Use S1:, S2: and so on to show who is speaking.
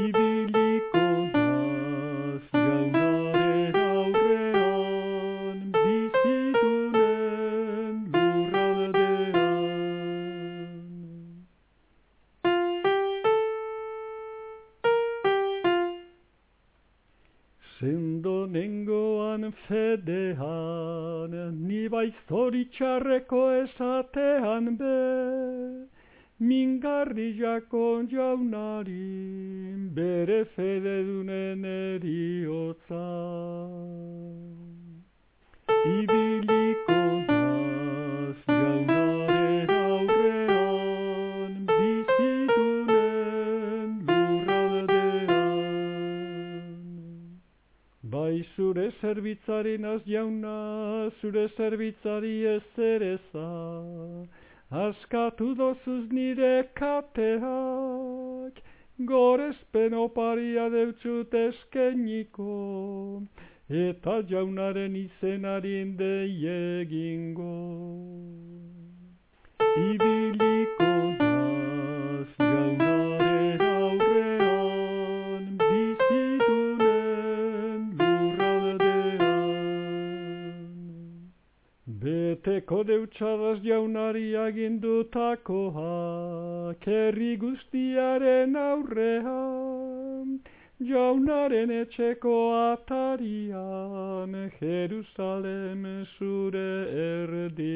S1: ibiliko naz jaunaren aurrean bizidunen lurraldean. Sendo nengoan fedean, ni baiz zoritxarreko esatean be, mingarri jako jaunari, bere fede dunen eriotza. Ibiliko naz jaunaren aurrean, bizidunen lurraldean. Bai zure zerbitzari naz jauna, zure zerbitzari ez eza, askatu dozuz nire kateak, gorezpen oparia deutzut eskeniko, eta jaunaren izenaren deiegingo. Ibiliko Beteko deutxadaz jaunari agindutakoa, kerri guztiaren aurrean, jaunaren etxeko atarian, Jerusalem zure erdian.